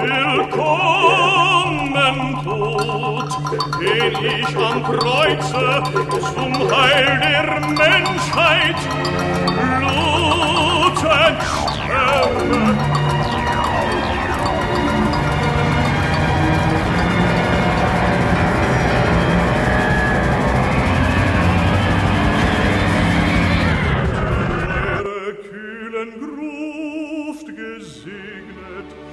Willkommen, ich am Kreuze zum Heil der Menschheit. seligen Gruft gesegnet,